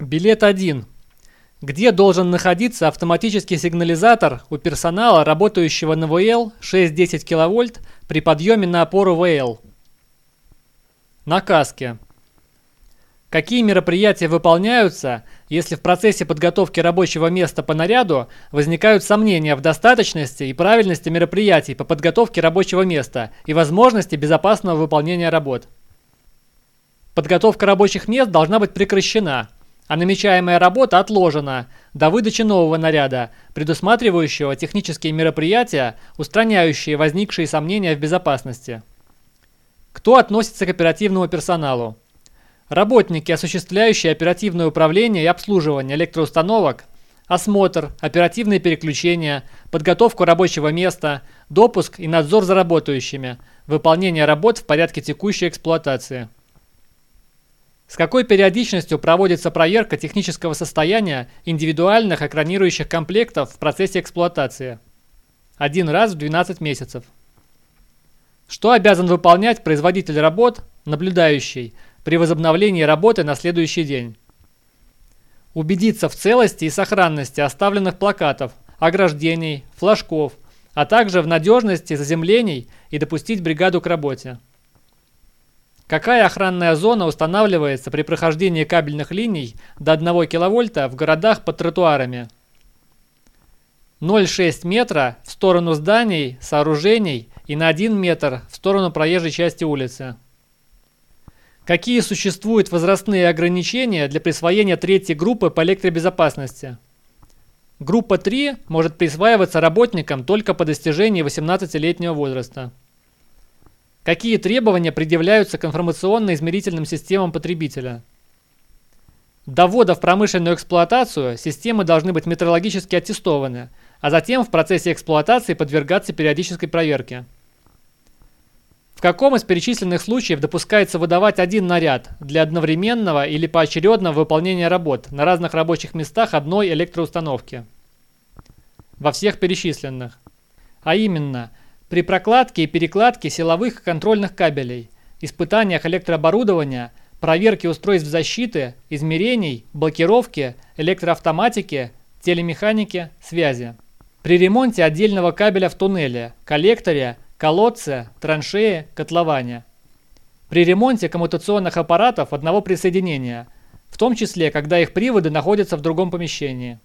Билет 1. Где должен находиться автоматический сигнализатор у персонала, работающего на ВЛ 6-10 кВт при подъеме на опору ВЛ? На каске. Какие мероприятия выполняются, если в процессе подготовки рабочего места по наряду возникают сомнения в достаточности и правильности мероприятий по подготовке рабочего места и возможности безопасного выполнения работ? Подготовка рабочих мест должна быть прекращена – а намечаемая работа отложена до выдачи нового наряда, предусматривающего технические мероприятия, устраняющие возникшие сомнения в безопасности. Кто относится к оперативному персоналу? Работники, осуществляющие оперативное управление и обслуживание электроустановок, осмотр, оперативные переключения, подготовку рабочего места, допуск и надзор за работающими, выполнение работ в порядке текущей эксплуатации. С какой периодичностью проводится проверка технического состояния индивидуальных экранирующих комплектов в процессе эксплуатации? Один раз в 12 месяцев. Что обязан выполнять производитель работ, наблюдающий, при возобновлении работы на следующий день? Убедиться в целости и сохранности оставленных плакатов, ограждений, флажков, а также в надежности заземлений и допустить бригаду к работе. Какая охранная зона устанавливается при прохождении кабельных линий до 1 кВт в городах под тротуарами? 0,6 метра в сторону зданий, сооружений и на 1 метр в сторону проезжей части улицы. Какие существуют возрастные ограничения для присвоения третьей группы по электробезопасности? Группа 3 может присваиваться работникам только по достижении 18-летнего возраста. Какие требования предъявляются к информационно-измерительным системам потребителя? До ввода в промышленную эксплуатацию системы должны быть метрологически аттестованы, а затем в процессе эксплуатации подвергаться периодической проверке. В каком из перечисленных случаев допускается выдавать один наряд для одновременного или поочередного выполнения работ на разных рабочих местах одной электроустановки? Во всех перечисленных. А именно, при прокладке и перекладке силовых и контрольных кабелей, испытаниях электрооборудования, проверке устройств защиты, измерений, блокировки, электроавтоматики, телемеханики, связи. При ремонте отдельного кабеля в туннеле, коллекторе, колодце, траншее, котловане. При ремонте коммутационных аппаратов одного присоединения, в том числе, когда их приводы находятся в другом помещении.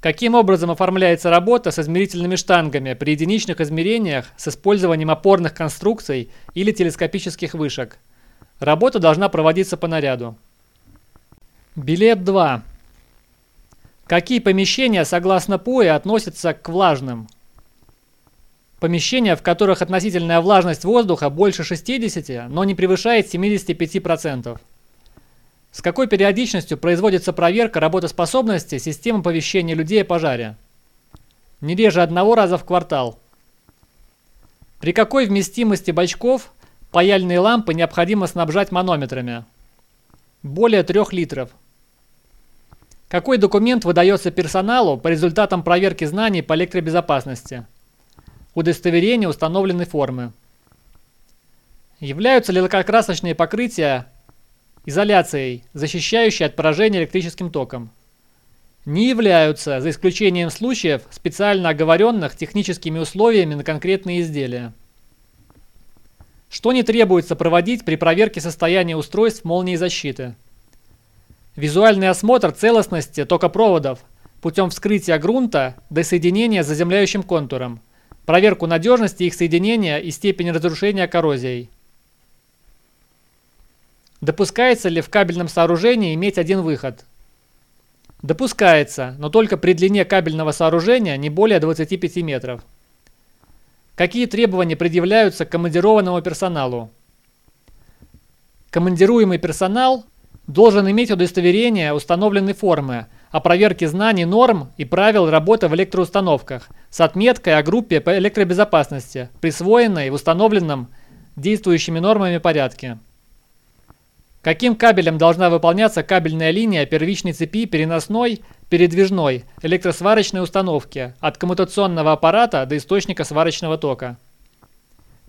Каким образом оформляется работа с измерительными штангами при единичных измерениях с использованием опорных конструкций или телескопических вышек? Работа должна проводиться по наряду. Билет 2. Какие помещения, согласно ПОЭ, относятся к влажным? Помещения, в которых относительная влажность воздуха больше 60, но не превышает 75%. С какой периодичностью производится проверка работоспособности системы оповещения людей о пожаре? Не реже одного раза в квартал. При какой вместимости бачков паяльные лампы необходимо снабжать манометрами? Более 3 литров. Какой документ выдается персоналу по результатам проверки знаний по электробезопасности? Удостоверение установленной формы. Являются ли лакокрасочные покрытия изоляцией, защищающей от поражения электрическим током. Не являются, за исключением случаев, специально оговоренных техническими условиями на конкретные изделия. Что не требуется проводить при проверке состояния устройств молнии защиты? Визуальный осмотр целостности токопроводов путем вскрытия грунта до соединения с заземляющим контуром, проверку надежности их соединения и степени разрушения коррозией. Допускается ли в кабельном сооружении иметь один выход? Допускается, но только при длине кабельного сооружения не более 25 метров. Какие требования предъявляются к командированному персоналу? Командируемый персонал должен иметь удостоверение установленной формы о проверке знаний норм и правил работы в электроустановках с отметкой о группе по электробезопасности, присвоенной в установленном действующими нормами порядке. Каким кабелем должна выполняться кабельная линия первичной цепи переносной, передвижной, электросварочной установки от коммутационного аппарата до источника сварочного тока?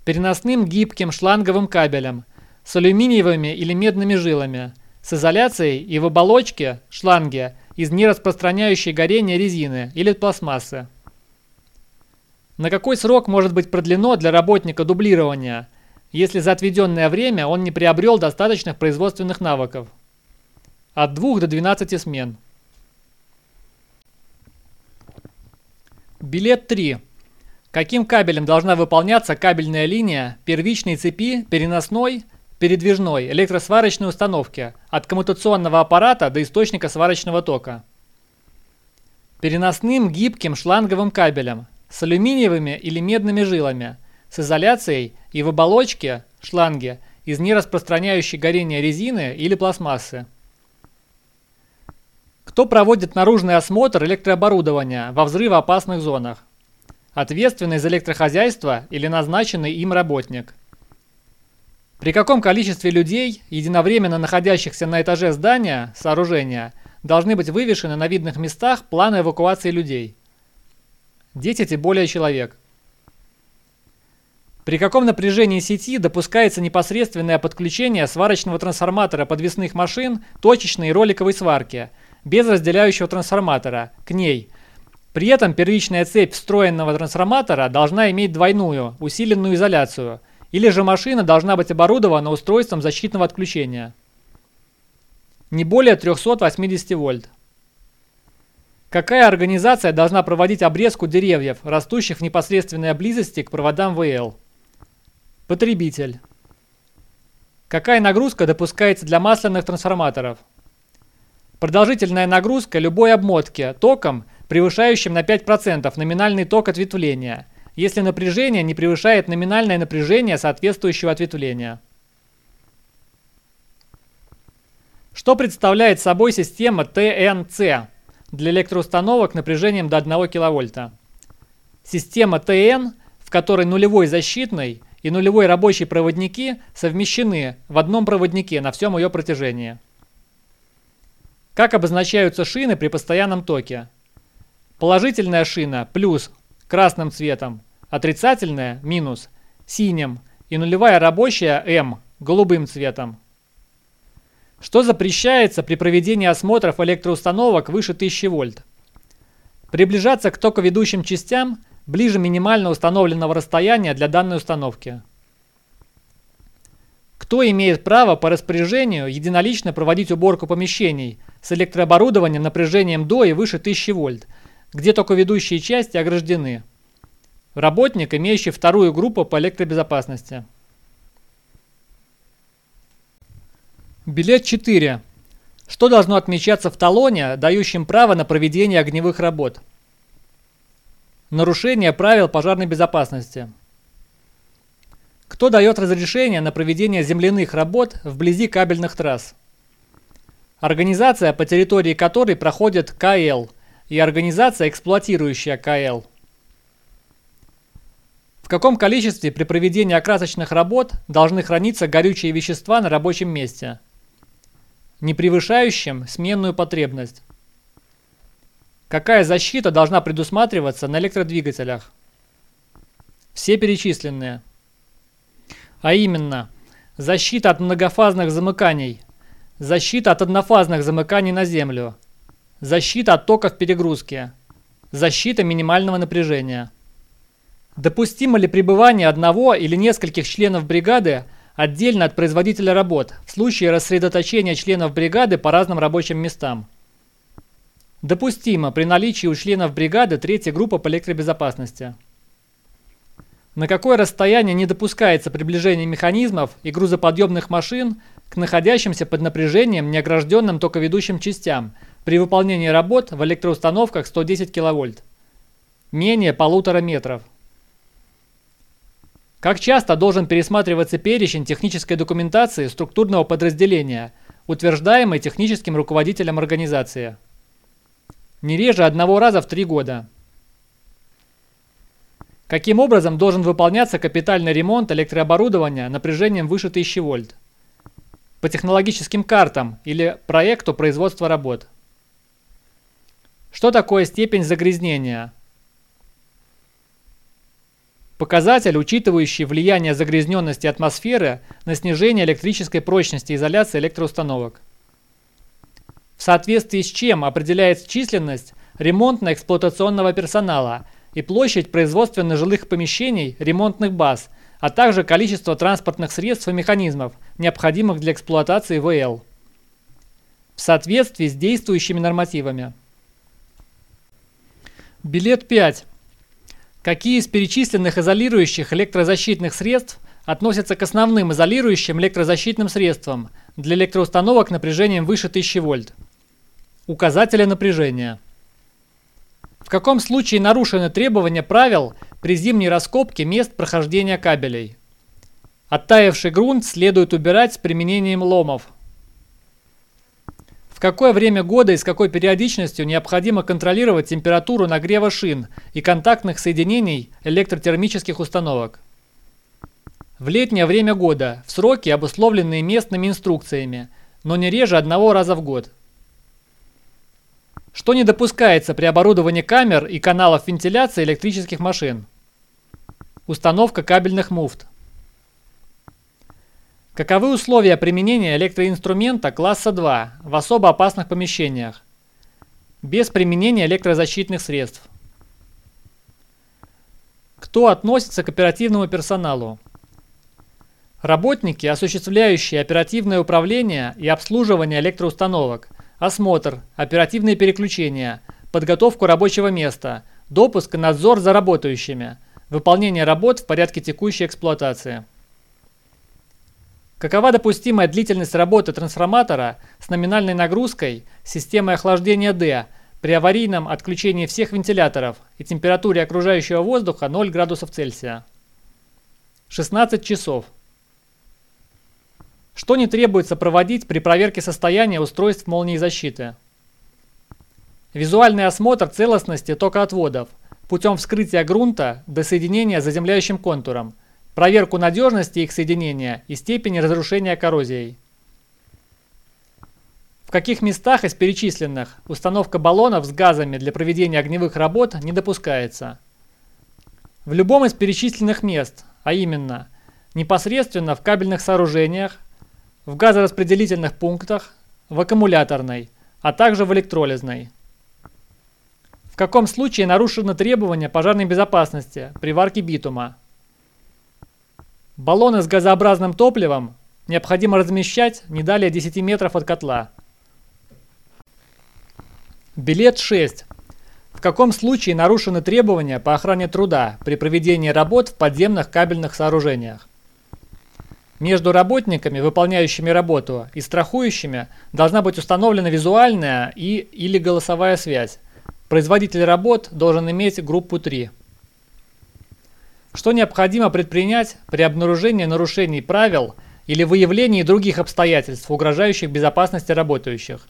Переносным гибким шланговым кабелем с алюминиевыми или медными жилами, с изоляцией и в оболочке, шланге, из нераспространяющей горения резины или пластмассы. На какой срок может быть продлено для работника дублирования, если за отведенное время он не приобрел достаточных производственных навыков? От 2 до 12 смен. Билет 3. Каким кабелем должна выполняться кабельная линия первичной цепи переносной передвижной электросварочной установки от коммутационного аппарата до источника сварочного тока? Переносным гибким шланговым кабелем с алюминиевыми или медными жилами, с изоляцией и в оболочке шланге из нераспространяющей горения резины или пластмассы. Кто проводит наружный осмотр электрооборудования во взрывоопасных зонах? Ответственный за электрохозяйство или назначенный им работник? При каком количестве людей, единовременно находящихся на этаже здания, сооружения, должны быть вывешены на видных местах планы эвакуации людей? 10 и более человек. При каком напряжении сети допускается непосредственное подключение сварочного трансформатора подвесных машин точечной и роликовой сварки, без разделяющего трансформатора, к ней. При этом первичная цепь встроенного трансформатора должна иметь двойную, усиленную изоляцию, или же машина должна быть оборудована устройством защитного отключения. Не более 380 вольт. Какая организация должна проводить обрезку деревьев, растущих в непосредственной близости к проводам ВЛ? Потребитель. Какая нагрузка допускается для масляных трансформаторов? Продолжительная нагрузка любой обмотки током, превышающим на 5% номинальный ток ответвления, если напряжение не превышает номинальное напряжение соответствующего ответвления. Что представляет собой система ТНЦ? для электроустановок напряжением до 1 кВт. Система ТН, в которой нулевой защитный и нулевой рабочий проводники совмещены в одном проводнике на всем ее протяжении. Как обозначаются шины при постоянном токе? Положительная шина плюс красным цветом, отрицательная минус синим и нулевая рабочая М голубым цветом. Что запрещается при проведении осмотров электроустановок выше 1000 вольт? Приближаться к токоведущим частям ближе минимально установленного расстояния для данной установки. Кто имеет право по распоряжению единолично проводить уборку помещений с электрооборудованием напряжением до и выше 1000 вольт, где токоведущие части ограждены? Работник, имеющий вторую группу по электробезопасности. Билет 4. Что должно отмечаться в талоне, дающем право на проведение огневых работ? Нарушение правил пожарной безопасности. Кто дает разрешение на проведение земляных работ вблизи кабельных трасс? Организация, по территории которой проходит КЛ, и организация, эксплуатирующая КЛ. В каком количестве при проведении окрасочных работ должны храниться горючие вещества на рабочем месте? не превышающим сменную потребность. Какая защита должна предусматриваться на электродвигателях? Все перечисленные. А именно, защита от многофазных замыканий, защита от однофазных замыканий на землю, защита от токов перегрузки, защита минимального напряжения. Допустимо ли пребывание одного или нескольких членов бригады отдельно от производителя работ в случае рассредоточения членов бригады по разным рабочим местам. Допустимо при наличии у членов бригады третьей группы по электробезопасности. На какое расстояние не допускается приближение механизмов и грузоподъемных машин к находящимся под напряжением неогражденным токоведущим частям при выполнении работ в электроустановках 110 кВт? Менее полутора метров. Как часто должен пересматриваться перечень технической документации структурного подразделения, утверждаемый техническим руководителем организации? Не реже одного раза в три года. Каким образом должен выполняться капитальный ремонт электрооборудования напряжением выше 1000 вольт? По технологическим картам или проекту производства работ. Что такое степень загрязнения? Показатель, учитывающий влияние загрязненности атмосферы на снижение электрической прочности изоляции электроустановок. Соответствии с чем определяется численность ремонтно-эксплуатационного персонала и площадь производственных жилых помещений, ремонтных баз, а также количество транспортных средств и механизмов, необходимых для эксплуатации ВЛ. В соответствии с действующими нормативами. Билет 5. Какие из перечисленных изолирующих электрозащитных средств относятся к основным изолирующим электрозащитным средствам для электроустановок напряжением выше 1000 вольт? Указателя напряжения. В каком случае нарушены требования правил при зимней раскопке мест прохождения кабелей? Оттаивший грунт следует убирать с применением ломов. В какое время года и с какой периодичностью необходимо контролировать температуру нагрева шин и контактных соединений электротермических установок? В летнее время года, в сроки, обусловленные местными инструкциями, но не реже одного раза в год. Что не допускается при оборудовании камер и каналов вентиляции электрических машин? Установка кабельных муфт. Каковы условия применения электроинструмента класса 2 в особо опасных помещениях? Без применения электрозащитных средств. Кто относится к оперативному персоналу? Работники, осуществляющие оперативное управление и обслуживание электроустановок, осмотр, оперативные переключения, подготовку рабочего места, допуск и надзор за работающими, выполнение работ в порядке текущей эксплуатации. Какова допустимая длительность работы трансформатора с номинальной нагрузкой системой охлаждения D при аварийном отключении всех вентиляторов и температуре окружающего воздуха 0 градусов Цельсия? 16 часов. Что не требуется проводить при проверке состояния устройств молнии защиты? Визуальный осмотр целостности токоотводов путем вскрытия грунта до соединения с заземляющим контуром, проверку надежности их соединения и степени разрушения коррозией. В каких местах из перечисленных установка баллонов с газами для проведения огневых работ не допускается? В любом из перечисленных мест, а именно непосредственно в кабельных сооружениях, в газораспределительных пунктах, в аккумуляторной, а также в электролизной. В каком случае нарушены требования пожарной безопасности при варке битума? Баллоны с газообразным топливом необходимо размещать не далее 10 метров от котла. Билет 6. В каком случае нарушены требования по охране труда при проведении работ в подземных кабельных сооружениях? Между работниками, выполняющими работу, и страхующими должна быть установлена визуальная и или голосовая связь. Производитель работ должен иметь группу 3. Что необходимо предпринять при обнаружении нарушений правил или выявлении других обстоятельств, угрожающих безопасности работающих?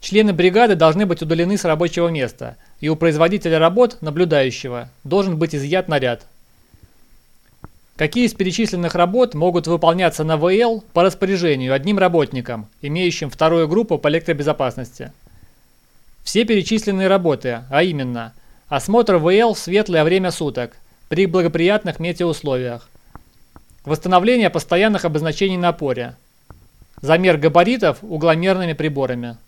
Члены бригады должны быть удалены с рабочего места, и у производителя работ, наблюдающего, должен быть изъят наряд. Какие из перечисленных работ могут выполняться на ВЛ по распоряжению одним работником, имеющим вторую группу по электробезопасности? Все перечисленные работы, а именно осмотр ВЛ в светлое время суток при благоприятных метеоусловиях, восстановление постоянных обозначений на опоре, замер габаритов угломерными приборами.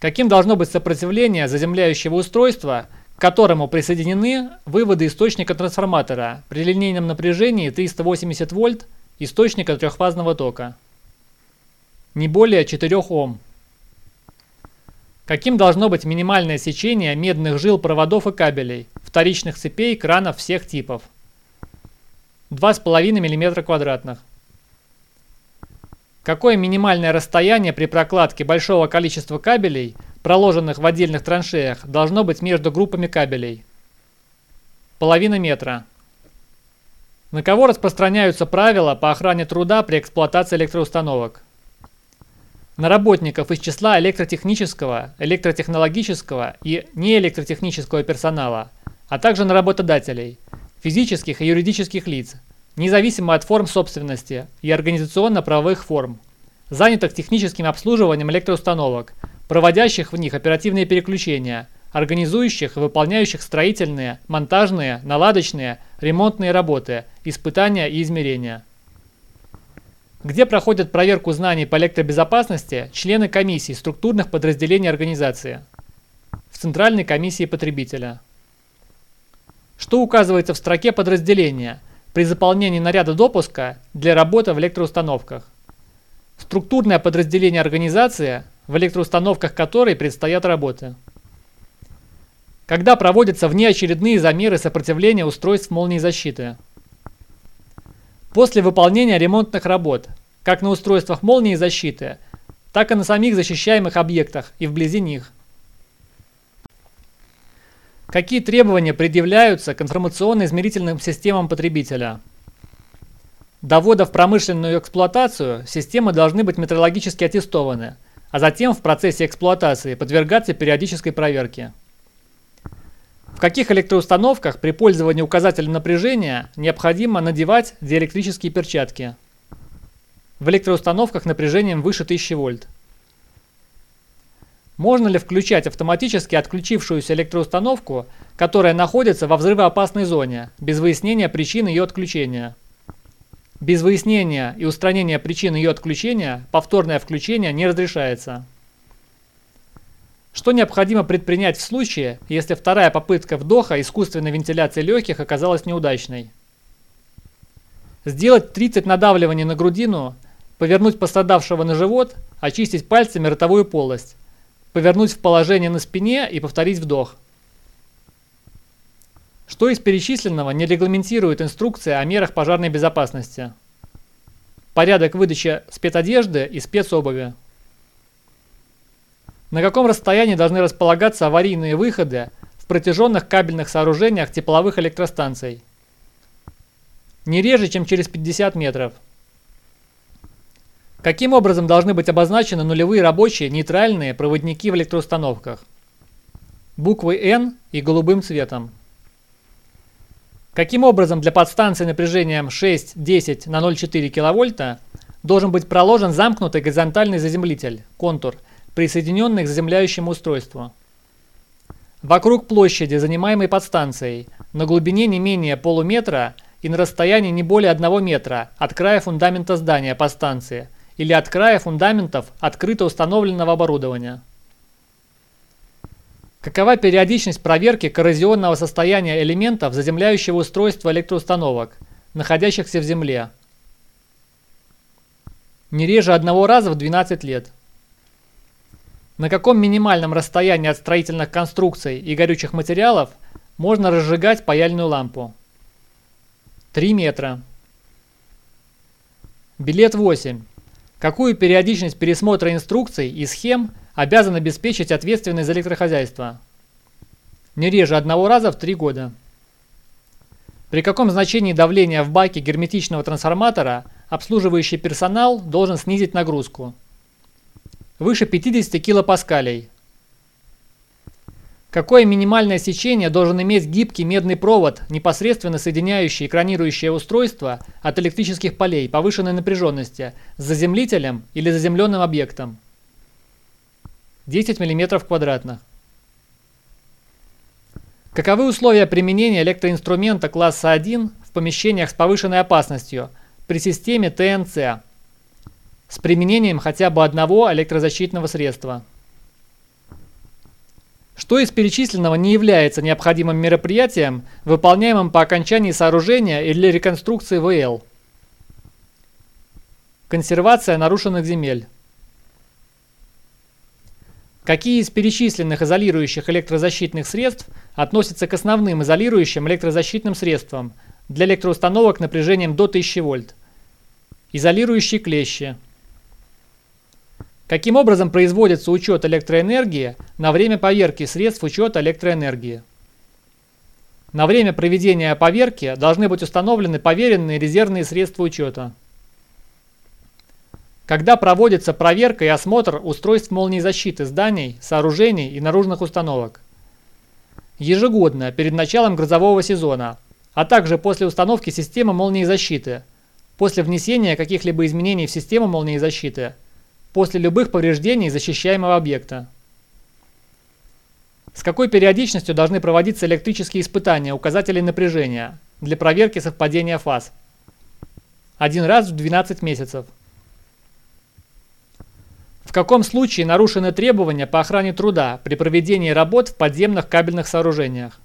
Каким должно быть сопротивление заземляющего устройства – к которому присоединены выводы источника трансформатора при линейном напряжении 380 вольт источника трехфазного тока. Не более 4 Ом. Каким должно быть минимальное сечение медных жил проводов и кабелей, вторичных цепей, кранов всех типов? 2,5 мм квадратных. Какое минимальное расстояние при прокладке большого количества кабелей – проложенных в отдельных траншеях, должно быть между группами кабелей. Половина метра. На кого распространяются правила по охране труда при эксплуатации электроустановок? На работников из числа электротехнического, электротехнологического и неэлектротехнического персонала, а также на работодателей, физических и юридических лиц, независимо от форм собственности и организационно-правовых форм, занятых техническим обслуживанием электроустановок, проводящих в них оперативные переключения, организующих и выполняющих строительные, монтажные, наладочные, ремонтные работы, испытания и измерения. Где проходят проверку знаний по электробезопасности члены комиссий структурных подразделений организации? В Центральной комиссии потребителя. Что указывается в строке подразделения при заполнении наряда допуска для работы в электроустановках? Структурное подразделение организации, в электроустановках которой предстоят работы. Когда проводятся внеочередные замеры сопротивления устройств молнии защиты. После выполнения ремонтных работ, как на устройствах молнии защиты, так и на самих защищаемых объектах и вблизи них. Какие требования предъявляются к информационно-измерительным системам потребителя? До ввода в промышленную эксплуатацию системы должны быть метрологически аттестованы, а затем в процессе эксплуатации подвергаться периодической проверке. В каких электроустановках при пользовании указателем напряжения необходимо надевать диэлектрические перчатки? В электроустановках напряжением выше 1000 вольт. Можно ли включать автоматически отключившуюся электроустановку, которая находится во взрывоопасной зоне, без выяснения причины ее отключения? Без выяснения и устранения причин ее отключения повторное включение не разрешается. Что необходимо предпринять в случае, если вторая попытка вдоха искусственной вентиляции легких оказалась неудачной? Сделать 30 надавливаний на грудину, повернуть пострадавшего на живот, очистить пальцами ротовую полость, повернуть в положение на спине и повторить вдох. Что из перечисленного не регламентирует инструкция о мерах пожарной безопасности? Порядок выдачи спецодежды и спецобуви. На каком расстоянии должны располагаться аварийные выходы в протяженных кабельных сооружениях тепловых электростанций? Не реже, чем через 50 метров. Каким образом должны быть обозначены нулевые рабочие нейтральные проводники в электроустановках? Буквой N и голубым цветом. Каким образом для подстанции напряжением 6-10 на 0,4 кВт должен быть проложен замкнутый горизонтальный заземлитель, контур – присоединенных к заземляющему устройству. Вокруг площади, занимаемой подстанцией, на глубине не менее полуметра и на расстоянии не более одного метра от края фундамента здания подстанции или от края фундаментов открыто установленного оборудования. Какова периодичность проверки коррозионного состояния элементов заземляющего устройства электроустановок, находящихся в земле? Не реже одного раза в 12 лет. На каком минимальном расстоянии от строительных конструкций и горючих материалов можно разжигать паяльную лампу? 3 метра. Билет 8. Какую периодичность пересмотра инструкций и схем обязан обеспечить ответственный за электрохозяйство? Не реже одного раза в 3 года. При каком значении давления в баке герметичного трансформатора обслуживающий персонал должен снизить нагрузку? выше 50 килопаскалей. Какое минимальное сечение должен иметь гибкий медный провод, непосредственно соединяющий экранирующее устройство от электрических полей повышенной напряженности с заземлителем или заземленным объектом? 10 мм квадратных. Каковы условия применения электроинструмента класса 1 в помещениях с повышенной опасностью при системе ТНЦ? с применением хотя бы одного электрозащитного средства. Что из перечисленного не является необходимым мероприятием, выполняемым по окончании сооружения или реконструкции ВЛ? Консервация нарушенных земель. Какие из перечисленных изолирующих электрозащитных средств относятся к основным изолирующим электрозащитным средствам для электроустановок напряжением до 1000 вольт? Изолирующие клещи. Каким образом производится учет электроэнергии на время поверки средств учета электроэнергии? На время проведения поверки должны быть установлены поверенные резервные средства учета. Когда проводится проверка и осмотр устройств молнии защиты зданий, сооружений и наружных установок. Ежегодно, перед началом грозового сезона, а также после установки системы молнии защиты, после внесения каких-либо изменений в систему молнии защиты – после любых повреждений защищаемого объекта. С какой периодичностью должны проводиться электрические испытания указателей напряжения для проверки совпадения фаз? Один раз в 12 месяцев. В каком случае нарушены требования по охране труда при проведении работ в подземных кабельных сооружениях?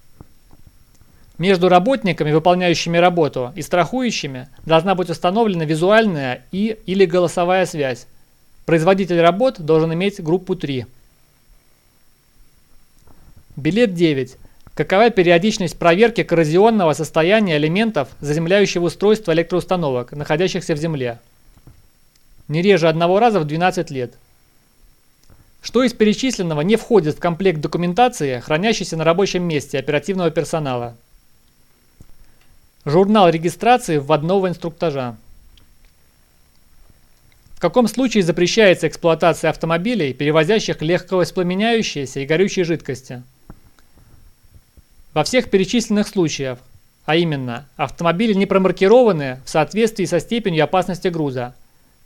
Между работниками, выполняющими работу, и страхующими должна быть установлена визуальная и или голосовая связь. Производитель работ должен иметь группу 3. Билет 9. Какова периодичность проверки коррозионного состояния элементов заземляющего устройства электроустановок, находящихся в земле? Не реже одного раза в 12 лет. Что из перечисленного не входит в комплект документации, хранящейся на рабочем месте оперативного персонала? Журнал регистрации вводного инструктажа. В каком случае запрещается эксплуатация автомобилей, перевозящих легковоспламеняющиеся и горючие жидкости? Во всех перечисленных случаях, а именно, автомобили не промаркированы в соответствии со степенью опасности груза,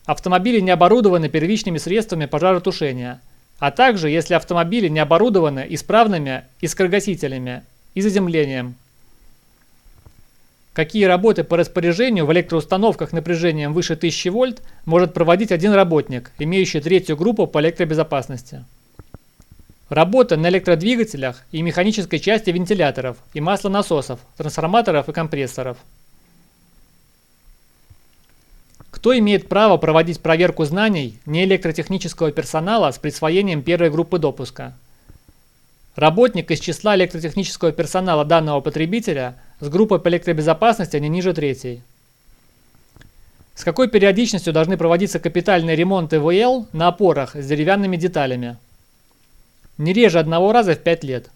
автомобили не оборудованы первичными средствами пожаротушения – а также если автомобили не оборудованы исправными искрогасителями и заземлением. Какие работы по распоряжению в электроустановках напряжением выше 1000 вольт может проводить один работник, имеющий третью группу по электробезопасности? Работа на электродвигателях и механической части вентиляторов и маслонасосов, трансформаторов и компрессоров – кто имеет право проводить проверку знаний неэлектротехнического персонала с присвоением первой группы допуска? Работник из числа электротехнического персонала данного потребителя с группой по электробезопасности не ниже третьей. С какой периодичностью должны проводиться капитальные ремонты ВЛ на опорах с деревянными деталями? Не реже одного раза в 5 лет.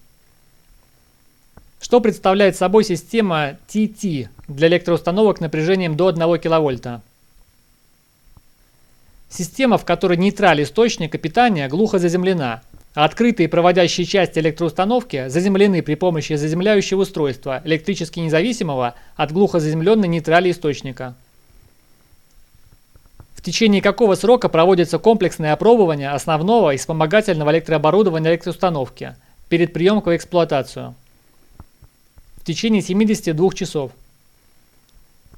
Что представляет собой система TT для электроустановок напряжением до 1 кВт? Система, в которой нейтраль источника питания глухо заземлена, а открытые проводящие части электроустановки заземлены при помощи заземляющего устройства, электрически независимого от глухо заземленной нейтрали источника. В течение какого срока проводится комплексное опробование основного и вспомогательного электрооборудования электроустановки перед приемкой в эксплуатацию? В течение 72 часов.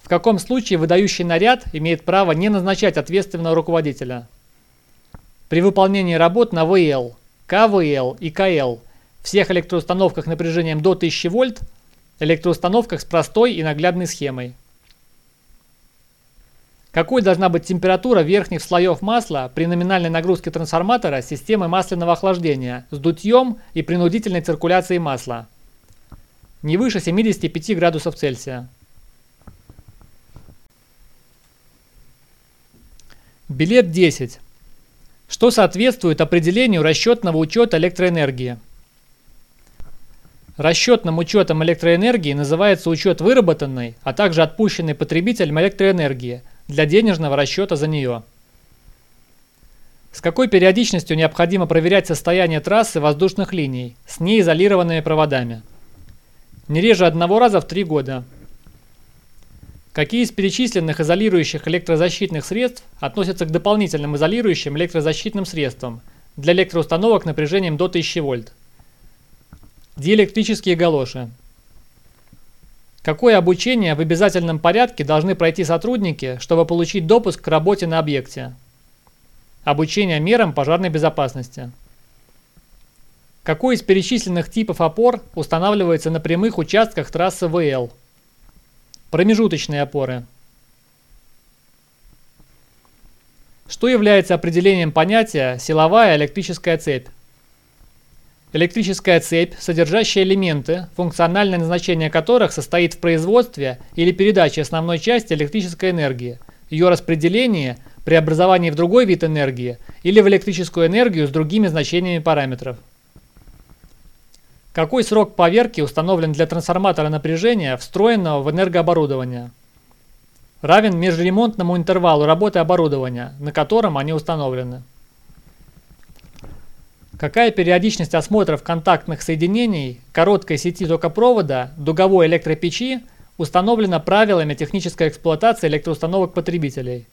В каком случае выдающий наряд имеет право не назначать ответственного руководителя? При выполнении работ на ВЛ, КВЛ и КЛ всех электроустановках напряжением до 1000 вольт, электроустановках с простой и наглядной схемой. Какой должна быть температура верхних слоев масла при номинальной нагрузке трансформатора системы масляного охлаждения с дутьем и принудительной циркуляцией масла? Не выше 75 градусов Цельсия. Билет 10. Что соответствует определению расчетного учета электроэнергии? Расчетным учетом электроэнергии называется учет выработанной, а также отпущенной потребителем электроэнергии для денежного расчета за нее. С какой периодичностью необходимо проверять состояние трассы воздушных линий с неизолированными проводами? Не реже одного раза в три года. Какие из перечисленных изолирующих электрозащитных средств относятся к дополнительным изолирующим электрозащитным средствам для электроустановок напряжением до 1000 вольт? Диэлектрические галоши. Какое обучение в обязательном порядке должны пройти сотрудники, чтобы получить допуск к работе на объекте? Обучение мерам пожарной безопасности. Какой из перечисленных типов опор устанавливается на прямых участках трассы ВЛ? Промежуточные опоры. Что является определением понятия силовая электрическая цепь? Электрическая цепь, содержащая элементы, функциональное назначение которых состоит в производстве или передаче основной части электрической энергии, ее распределении, преобразовании в другой вид энергии или в электрическую энергию с другими значениями параметров. Какой срок поверки установлен для трансформатора напряжения, встроенного в энергооборудование? Равен межремонтному интервалу работы оборудования, на котором они установлены. Какая периодичность осмотров контактных соединений короткой сети токопровода дуговой электропечи установлена правилами технической эксплуатации электроустановок потребителей?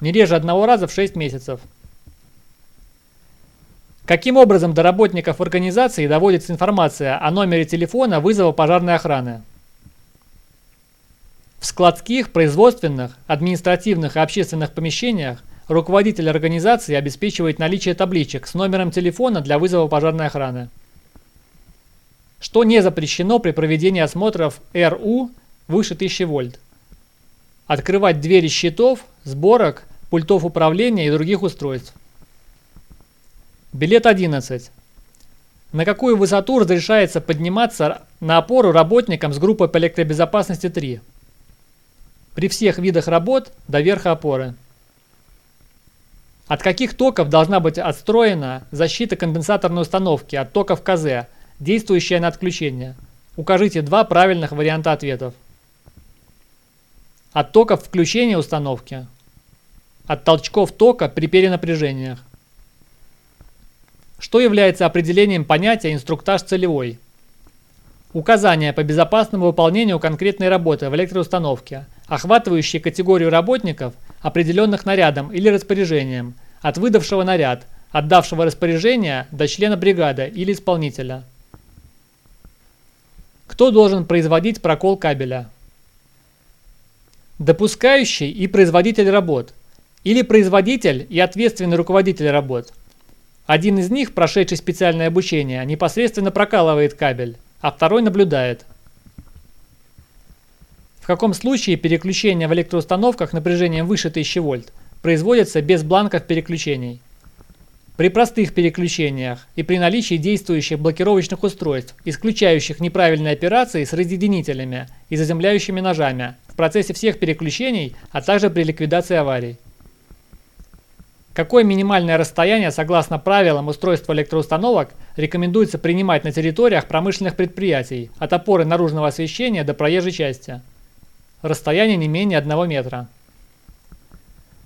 Не реже одного раза в 6 месяцев. Каким образом до работников организации доводится информация о номере телефона вызова пожарной охраны? В складских, производственных, административных и общественных помещениях руководитель организации обеспечивает наличие табличек с номером телефона для вызова пожарной охраны. Что не запрещено при проведении осмотров РУ выше 1000 вольт? Открывать двери щитов, сборок, пультов управления и других устройств. Билет 11. На какую высоту разрешается подниматься на опору работникам с группой по электробезопасности 3? При всех видах работ до верха опоры. От каких токов должна быть отстроена защита конденсаторной установки от токов КЗ, действующая на отключение? Укажите два правильных варианта ответов. От токов включения установки. От толчков тока при перенапряжениях. Что является определением понятия инструктаж целевой? Указания по безопасному выполнению конкретной работы в электроустановке, охватывающие категорию работников – определенных нарядом или распоряжением, от выдавшего наряд, отдавшего распоряжение до члена бригады или исполнителя. Кто должен производить прокол кабеля? Допускающий и производитель работ, или производитель и ответственный руководитель работ. Один из них, прошедший специальное обучение, непосредственно прокалывает кабель, а второй наблюдает – в каком случае переключение в электроустановках напряжением выше 1000 вольт производится без бланков переключений. При простых переключениях и при наличии действующих блокировочных устройств, исключающих неправильные операции с разъединителями и заземляющими ножами в процессе всех переключений, а также при ликвидации аварий. Какое минимальное расстояние, согласно правилам устройства электроустановок, рекомендуется принимать на территориях промышленных предприятий от опоры наружного освещения до проезжей части? расстояние не менее 1 метра.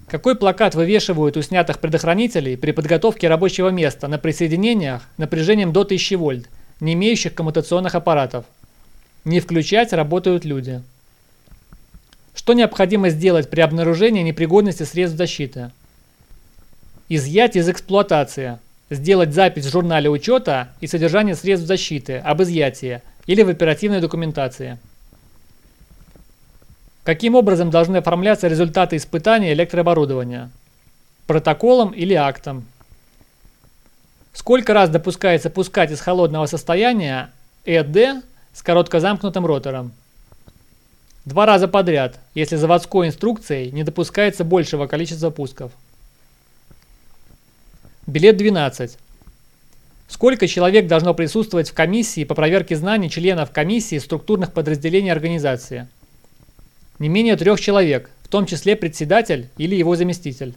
Какой плакат вывешивают у снятых предохранителей при подготовке рабочего места на присоединениях напряжением до 1000 вольт, не имеющих коммутационных аппаратов? Не включать работают люди. Что необходимо сделать при обнаружении непригодности средств защиты? Изъять из эксплуатации. Сделать запись в журнале учета и содержание средств защиты об изъятии или в оперативной документации. Каким образом должны оформляться результаты испытания электрооборудования? Протоколом или актом? Сколько раз допускается пускать из холодного состояния ЭД с короткозамкнутым ротором? Два раза подряд, если заводской инструкцией не допускается большего количества пусков. Билет 12. Сколько человек должно присутствовать в комиссии по проверке знаний членов комиссии структурных подразделений организации? не менее трех человек, в том числе председатель или его заместитель.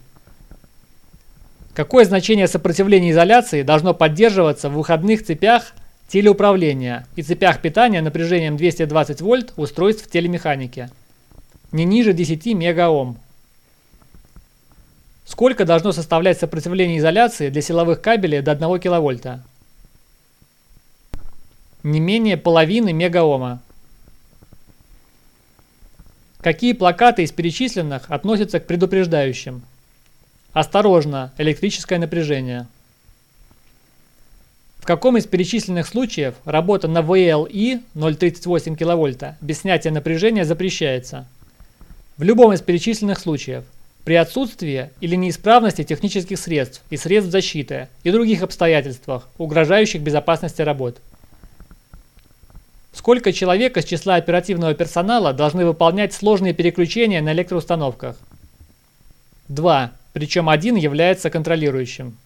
Какое значение сопротивления изоляции должно поддерживаться в выходных цепях телеуправления и цепях питания напряжением 220 вольт устройств телемеханики? Не ниже 10 мегаом. Сколько должно составлять сопротивление изоляции для силовых кабелей до 1 киловольта? Не менее половины мегаома. Какие плакаты из перечисленных относятся к предупреждающим? Осторожно, электрическое напряжение. В каком из перечисленных случаев работа на VLI 0,38 кВт без снятия напряжения запрещается? В любом из перечисленных случаев при отсутствии или неисправности технических средств и средств защиты и других обстоятельствах, угрожающих безопасности работ. Сколько человек из числа оперативного персонала должны выполнять сложные переключения на электроустановках? Два, причем один является контролирующим.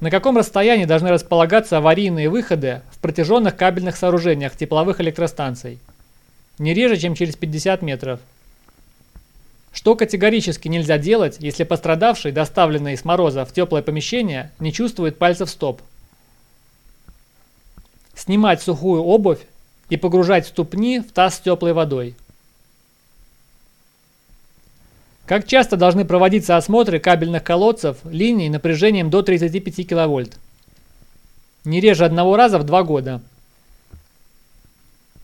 На каком расстоянии должны располагаться аварийные выходы в протяженных кабельных сооружениях тепловых электростанций? Не реже, чем через 50 метров. Что категорически нельзя делать, если пострадавший, доставленный с мороза в теплое помещение, не чувствует пальцев стоп? снимать сухую обувь и погружать ступни в таз с теплой водой. Как часто должны проводиться осмотры кабельных колодцев линий напряжением до 35 кВт? Не реже одного раза в два года.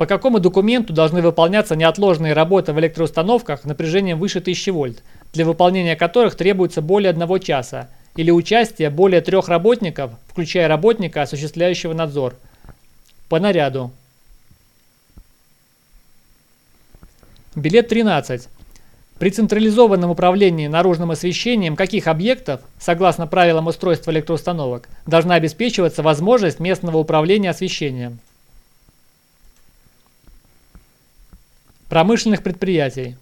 По какому документу должны выполняться неотложные работы в электроустановках напряжением выше 1000 вольт, для выполнения которых требуется более одного часа, или участие более трех работников, включая работника, осуществляющего надзор – по наряду. Билет 13. При централизованном управлении наружным освещением каких объектов, согласно правилам устройства электроустановок, должна обеспечиваться возможность местного управления освещением? Промышленных предприятий.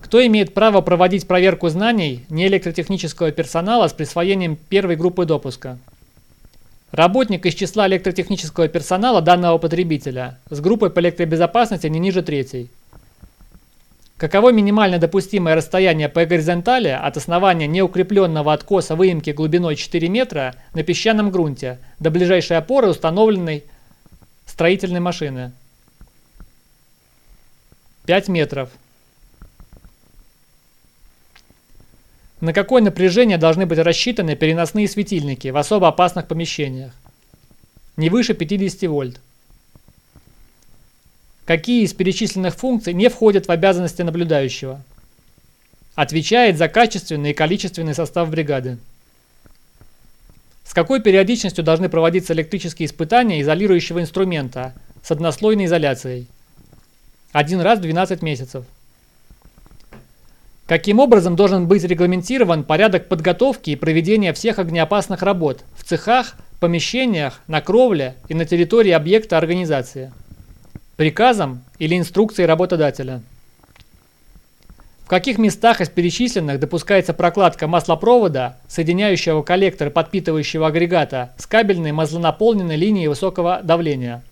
Кто имеет право проводить проверку знаний неэлектротехнического персонала с присвоением первой группы допуска? Работник из числа электротехнического персонала данного потребителя с группой по электробезопасности не ниже третьей. Каково минимально допустимое расстояние по горизонтали от основания неукрепленного откоса выемки глубиной 4 метра на песчаном грунте до ближайшей опоры установленной строительной машины? 5 метров. На какое напряжение должны быть рассчитаны переносные светильники в особо опасных помещениях? Не выше 50 вольт. Какие из перечисленных функций не входят в обязанности наблюдающего? Отвечает за качественный и количественный состав бригады. С какой периодичностью должны проводиться электрические испытания изолирующего инструмента с однослойной изоляцией? Один раз в 12 месяцев. Каким образом должен быть регламентирован порядок подготовки и проведения всех огнеопасных работ в цехах, помещениях, на кровле и на территории объекта организации? приказом или инструкцией работодателя. В каких местах из перечисленных допускается прокладка маслопровода, соединяющего коллектор подпитывающего агрегата с кабельной маслонаполненной линией высокого давления?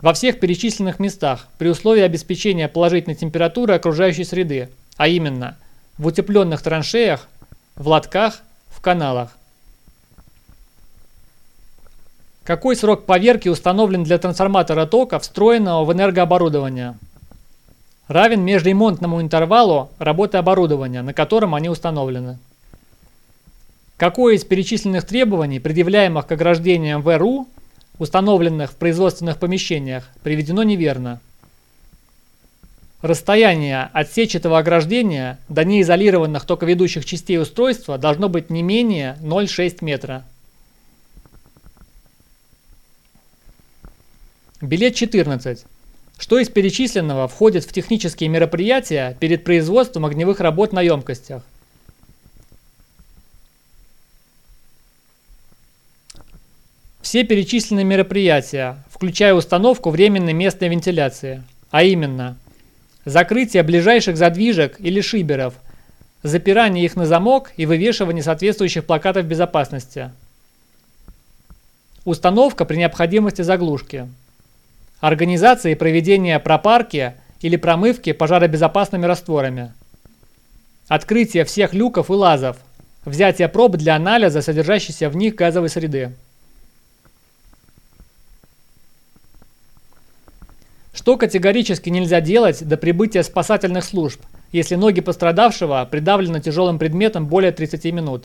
Во всех перечисленных местах при условии обеспечения положительной температуры окружающей среды, а именно в утепленных траншеях, в лотках, в каналах. Какой срок поверки установлен для трансформатора тока, встроенного в энергооборудование? Равен межремонтному интервалу работы оборудования, на котором они установлены. Какое из перечисленных требований, предъявляемых к ограждениям ВРУ, установленных в производственных помещениях, приведено неверно? Расстояние от сетчатого ограждения до неизолированных токоведущих частей устройства должно быть не менее 0,6 метра. Билет 14. Что из перечисленного входит в технические мероприятия перед производством огневых работ на емкостях? Все перечисленные мероприятия, включая установку временной местной вентиляции, а именно закрытие ближайших задвижек или шиберов, запирание их на замок и вывешивание соответствующих плакатов безопасности, установка при необходимости заглушки, Организация и проведение пропарки или промывки пожаробезопасными растворами. Открытие всех люков и лазов. Взятие проб для анализа содержащейся в них газовой среды. Что категорически нельзя делать до прибытия спасательных служб, если ноги пострадавшего придавлены тяжелым предметом более 30 минут?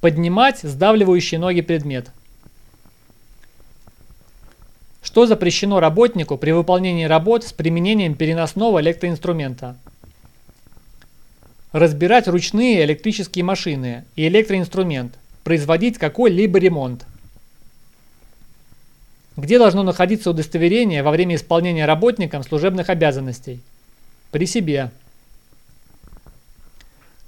Поднимать сдавливающий ноги предмет – что запрещено работнику при выполнении работ с применением переносного электроинструмента? Разбирать ручные электрические машины и электроинструмент, производить какой-либо ремонт. Где должно находиться удостоверение во время исполнения работником служебных обязанностей? При себе.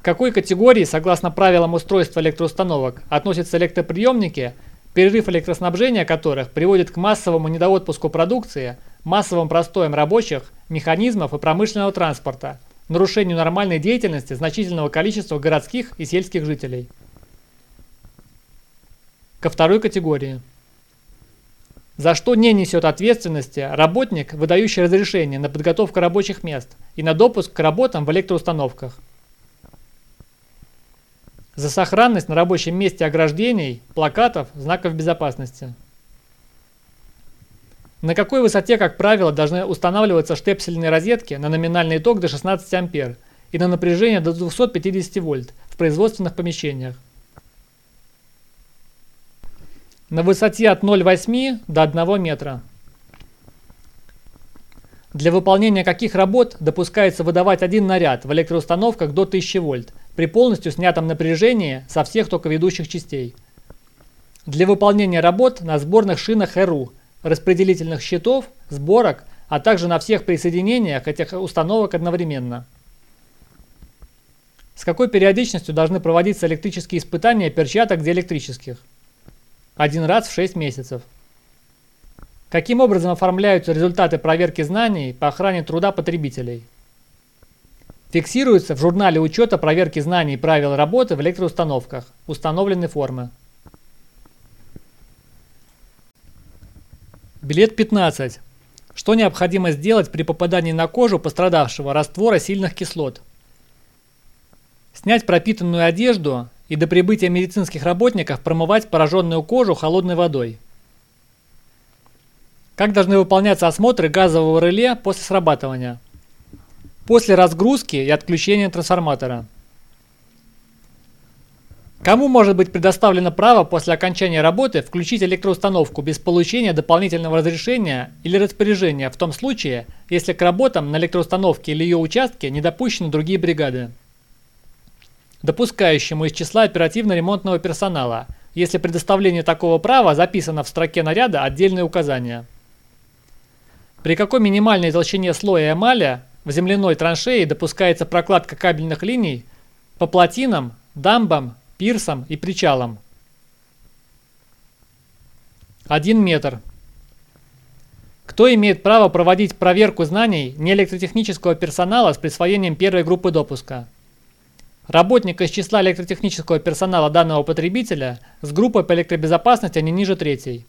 К какой категории, согласно правилам устройства электроустановок, относятся электроприемники – перерыв электроснабжения которых приводит к массовому недоотпуску продукции, массовым простоям рабочих, механизмов и промышленного транспорта, нарушению нормальной деятельности значительного количества городских и сельских жителей. Ко второй категории. За что не несет ответственности работник, выдающий разрешение на подготовку рабочих мест и на допуск к работам в электроустановках за сохранность на рабочем месте ограждений, плакатов, знаков безопасности. На какой высоте, как правило, должны устанавливаться штепсельные розетки на номинальный ток до 16 ампер и на напряжение до 250 вольт в производственных помещениях? На высоте от 0,8 до 1 метра. Для выполнения каких работ допускается выдавать один наряд в электроустановках до 1000 вольт при полностью снятом напряжении со всех токоведущих частей. Для выполнения работ на сборных шинах РУ, распределительных щитов, сборок, а также на всех присоединениях этих установок одновременно. С какой периодичностью должны проводиться электрические испытания перчаток диэлектрических? Один раз в 6 месяцев. Каким образом оформляются результаты проверки знаний по охране труда потребителей? Фиксируется в журнале учета проверки знаний и правил работы в электроустановках установленной формы. Билет 15. Что необходимо сделать при попадании на кожу пострадавшего раствора сильных кислот? Снять пропитанную одежду и до прибытия медицинских работников промывать пораженную кожу холодной водой. Как должны выполняться осмотры газового реле после срабатывания? После разгрузки и отключения трансформатора. Кому может быть предоставлено право после окончания работы включить электроустановку без получения дополнительного разрешения или распоряжения в том случае, если к работам на электроустановке или ее участке не допущены другие бригады? Допускающему из числа оперативно-ремонтного персонала, если предоставление такого права записано в строке наряда отдельные указания. При какой минимальной толщине слоя эмали в земляной траншеи допускается прокладка кабельных линий по плотинам, дамбам, пирсам и причалам? 1 метр. Кто имеет право проводить проверку знаний неэлектротехнического персонала с присвоением первой группы допуска? Работник из числа электротехнического персонала данного потребителя с группой по электробезопасности не ниже третьей.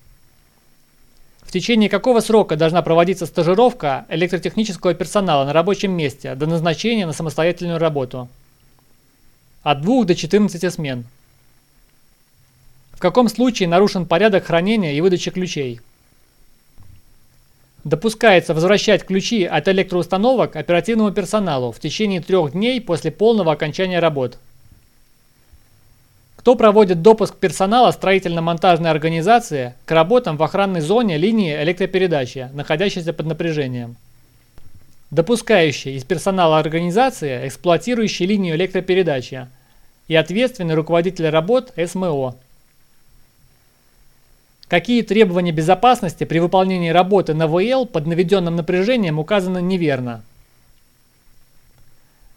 В течение какого срока должна проводиться стажировка электротехнического персонала на рабочем месте до назначения на самостоятельную работу? От 2 до 14 смен. В каком случае нарушен порядок хранения и выдачи ключей? Допускается возвращать ключи от электроустановок оперативному персоналу в течение трех дней после полного окончания работ. Кто проводит допуск персонала строительно-монтажной организации к работам в охранной зоне линии электропередачи, находящейся под напряжением? Допускающий из персонала организации, эксплуатирующий линию электропередачи и ответственный руководитель работ СМО. Какие требования безопасности при выполнении работы на ВЛ под наведенным напряжением указаны неверно?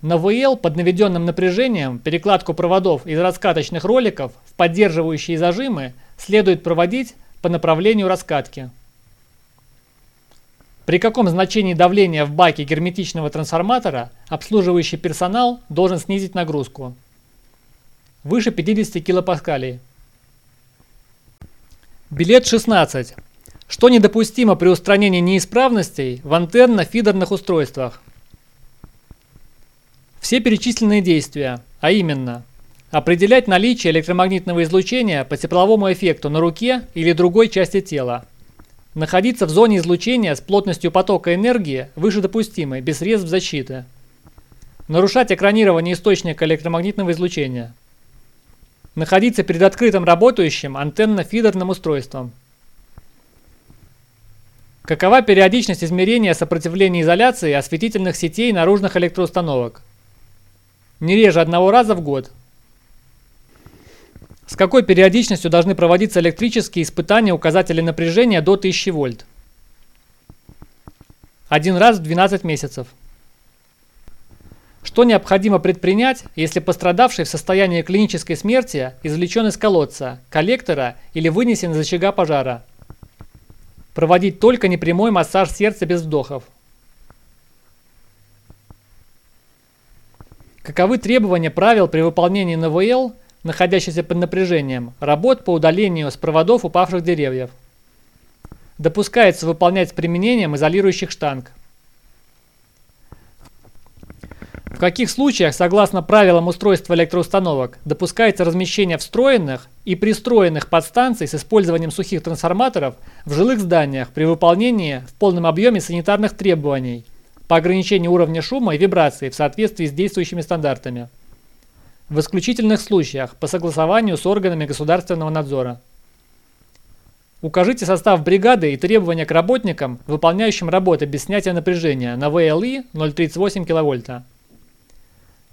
На ВЛ под наведенным напряжением перекладку проводов из раскаточных роликов в поддерживающие зажимы следует проводить по направлению раскатки. При каком значении давления в баке герметичного трансформатора обслуживающий персонал должен снизить нагрузку? Выше 50 килопаскалей. Билет 16. Что недопустимо при устранении неисправностей в антенно-фидерных устройствах? Все перечисленные действия, а именно определять наличие электромагнитного излучения по тепловому эффекту на руке или другой части тела, находиться в зоне излучения с плотностью потока энергии выше допустимой, без средств защиты, нарушать экранирование источника электромагнитного излучения – находиться перед открытым работающим антенно-фидерным устройством. Какова периодичность измерения сопротивления изоляции осветительных сетей наружных электроустановок? Не реже одного раза в год. С какой периодичностью должны проводиться электрические испытания указателей напряжения до 1000 вольт? Один раз в 12 месяцев. Что необходимо предпринять, если пострадавший в состоянии клинической смерти извлечен из колодца, коллектора или вынесен из очага пожара? Проводить только непрямой массаж сердца без вдохов. Каковы требования правил при выполнении НВЛ, находящихся под напряжением, работ по удалению с проводов упавших деревьев? Допускается выполнять с применением изолирующих штанг. В каких случаях, согласно правилам устройства электроустановок, допускается размещение встроенных и пристроенных подстанций с использованием сухих трансформаторов в жилых зданиях при выполнении в полном объеме санитарных требований по ограничению уровня шума и вибрации в соответствии с действующими стандартами. В исключительных случаях по согласованию с органами государственного надзора. Укажите состав бригады и требования к работникам, выполняющим работы без снятия напряжения на ВЛИ 0,38 кВт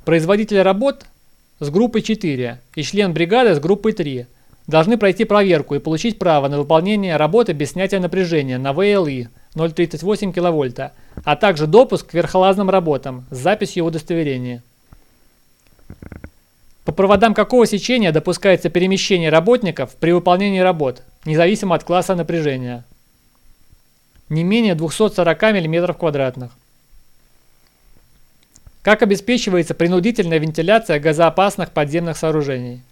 производитель работ с группой 4 и член бригады с группой 3 должны пройти проверку и получить право на выполнение работы без снятия напряжения на ВЛИ 0,38 кВт, а также допуск к верхолазным работам с записью удостоверения. По проводам какого сечения допускается перемещение работников при выполнении работ, независимо от класса напряжения? Не менее 240 мм квадратных. Как обеспечивается принудительная вентиляция газоопасных подземных сооружений?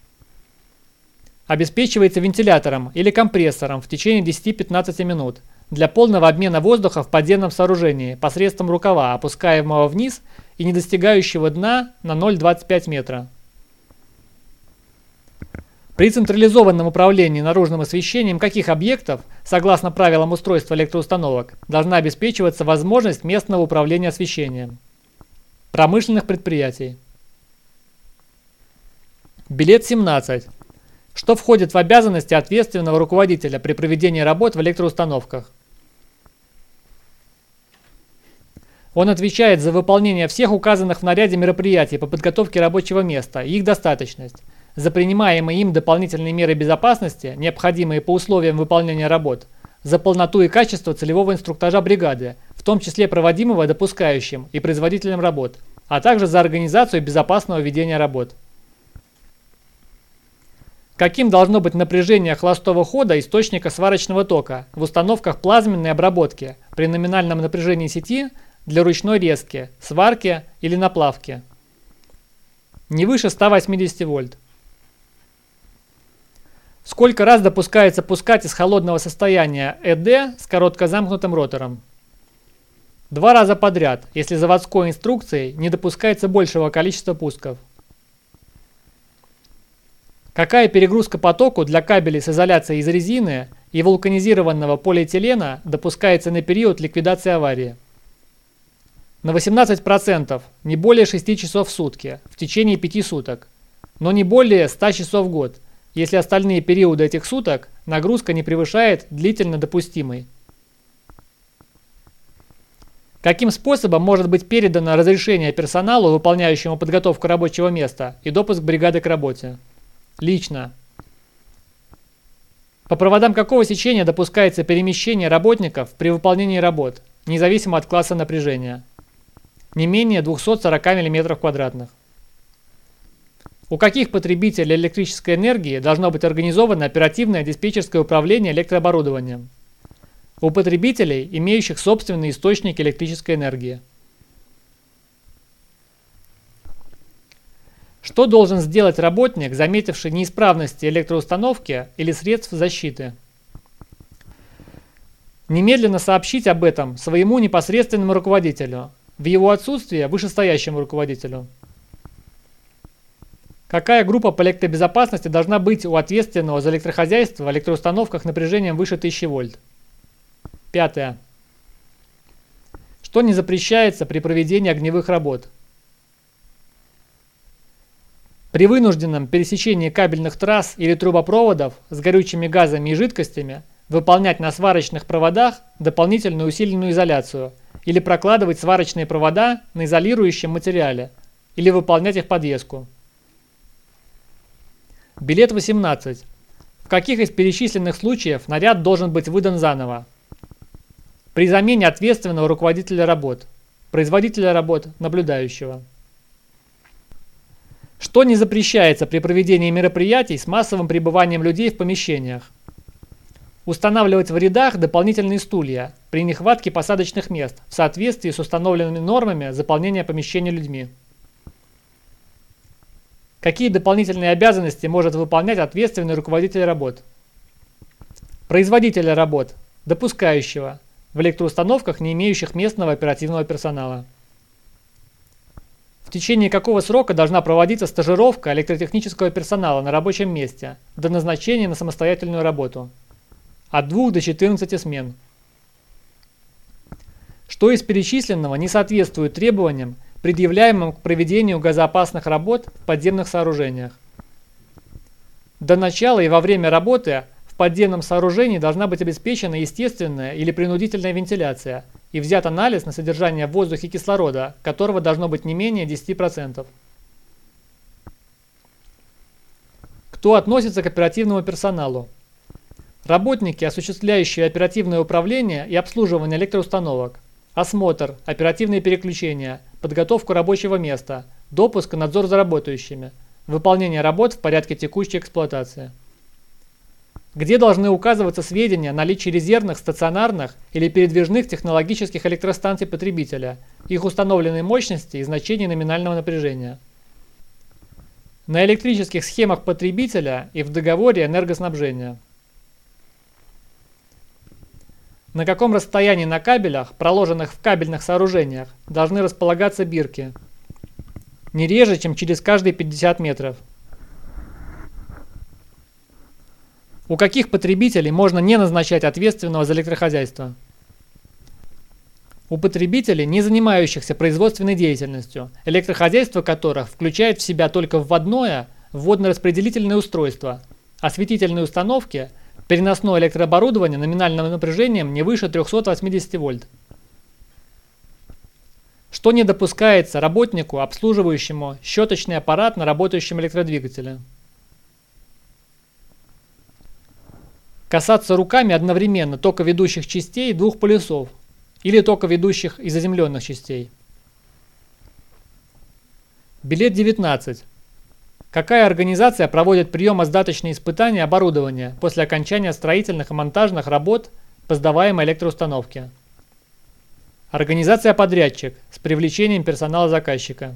Обеспечивается вентилятором или компрессором в течение 10-15 минут для полного обмена воздуха в подземном сооружении посредством рукава, опускаемого вниз и не достигающего дна на 0,25 метра. При централизованном управлении наружным освещением каких объектов, согласно правилам устройства электроустановок, должна обеспечиваться возможность местного управления освещением? Промышленных предприятий. Билет 17. Что входит в обязанности ответственного руководителя при проведении работ в электроустановках? Он отвечает за выполнение всех указанных в наряде мероприятий по подготовке рабочего места и их достаточность, за принимаемые им дополнительные меры безопасности, необходимые по условиям выполнения работ, за полноту и качество целевого инструктажа бригады, в том числе проводимого допускающим и производителем работ, а также за организацию безопасного ведения работ. Каким должно быть напряжение холостого хода источника сварочного тока в установках плазменной обработки при номинальном напряжении сети для ручной резки, сварки или наплавки? Не выше 180 вольт. Сколько раз допускается пускать из холодного состояния ЭД с коротко замкнутым ротором? Два раза подряд, если заводской инструкцией не допускается большего количества пусков. Какая перегрузка потоку для кабелей с изоляцией из резины и вулканизированного полиэтилена допускается на период ликвидации аварии? На 18%, не более 6 часов в сутки, в течение 5 суток, но не более 100 часов в год – если остальные периоды этих суток нагрузка не превышает длительно допустимой. Каким способом может быть передано разрешение персоналу, выполняющему подготовку рабочего места, и допуск бригады к работе? Лично. По проводам какого сечения допускается перемещение работников при выполнении работ, независимо от класса напряжения? Не менее 240 мм квадратных. У каких потребителей электрической энергии должно быть организовано оперативное диспетчерское управление электрооборудованием? У потребителей, имеющих собственный источник электрической энергии. Что должен сделать работник, заметивший неисправности электроустановки или средств защиты? Немедленно сообщить об этом своему непосредственному руководителю, в его отсутствие вышестоящему руководителю. Какая группа по электробезопасности должна быть у ответственного за электрохозяйство в электроустановках напряжением выше 1000 вольт? Пятое. Что не запрещается при проведении огневых работ? При вынужденном пересечении кабельных трасс или трубопроводов с горючими газами и жидкостями выполнять на сварочных проводах дополнительную усиленную изоляцию или прокладывать сварочные провода на изолирующем материале или выполнять их подвеску. Билет 18. В каких из перечисленных случаев наряд должен быть выдан заново? При замене ответственного руководителя работ, производителя работ, наблюдающего. Что не запрещается при проведении мероприятий с массовым пребыванием людей в помещениях? Устанавливать в рядах дополнительные стулья при нехватке посадочных мест в соответствии с установленными нормами заполнения помещения людьми. Какие дополнительные обязанности может выполнять ответственный руководитель работ? Производителя работ, допускающего, в электроустановках, не имеющих местного оперативного персонала. В течение какого срока должна проводиться стажировка электротехнического персонала на рабочем месте до назначения на самостоятельную работу? От 2 до 14 смен. Что из перечисленного не соответствует требованиям предъявляемым к проведению газоопасных работ в подземных сооружениях. До начала и во время работы в подземном сооружении должна быть обеспечена естественная или принудительная вентиляция и взят анализ на содержание в воздухе кислорода, которого должно быть не менее 10%. Кто относится к оперативному персоналу? Работники, осуществляющие оперативное управление и обслуживание электроустановок, осмотр, оперативные переключения, подготовку рабочего места, допуск и надзор за работающими, выполнение работ в порядке текущей эксплуатации. Где должны указываться сведения о наличии резервных, стационарных или передвижных технологических электростанций потребителя, их установленной мощности и значения номинального напряжения. На электрических схемах потребителя и в договоре энергоснабжения. На каком расстоянии на кабелях, проложенных в кабельных сооружениях, должны располагаться бирки? Не реже, чем через каждые 50 метров. У каких потребителей можно не назначать ответственного за электрохозяйство? У потребителей, не занимающихся производственной деятельностью, электрохозяйство которых включает в себя только вводное, вводно-распределительное устройство, осветительные установки – Переносное электрооборудование номинальным напряжением не выше 380 вольт. Что не допускается работнику, обслуживающему щеточный аппарат на работающем электродвигателе. Касаться руками одновременно тока ведущих частей двух полюсов или тока ведущих и заземленных частей. Билет 19. Какая организация проводит приемо-сдаточные испытания оборудования после окончания строительных и монтажных работ по сдаваемой электроустановке? Организация-подрядчик с привлечением персонала заказчика.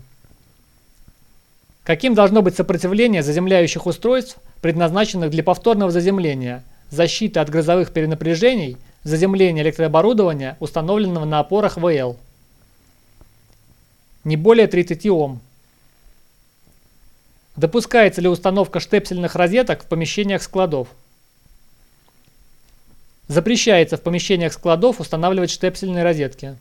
Каким должно быть сопротивление заземляющих устройств, предназначенных для повторного заземления, защиты от грозовых перенапряжений, заземления электрооборудования, установленного на опорах ВЛ? Не более 30 Ом. Допускается ли установка штепсельных розеток в помещениях складов? Запрещается в помещениях складов устанавливать штепсельные розетки.